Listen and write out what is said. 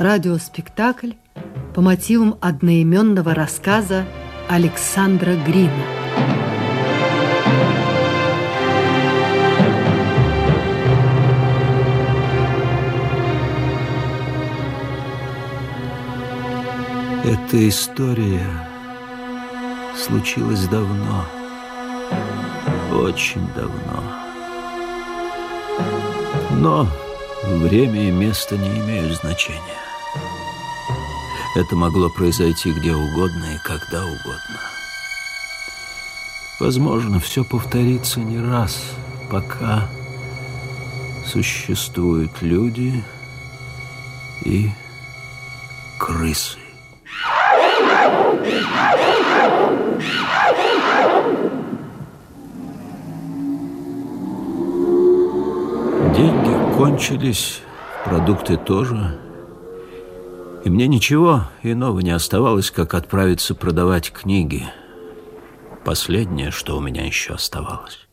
радиоспектакль по мотивам одноименного рассказа Александра Грина. Эта история случилась давно, очень давно. Но время и место не имеют значения. Это могло произойти где угодно и когда угодно. Возможно, все повторится не раз, пока существуют люди и крысы. Деньги кончились, продукты тоже. И мне ничего иного не оставалось, как отправиться продавать книги. Последнее, что у меня еще оставалось.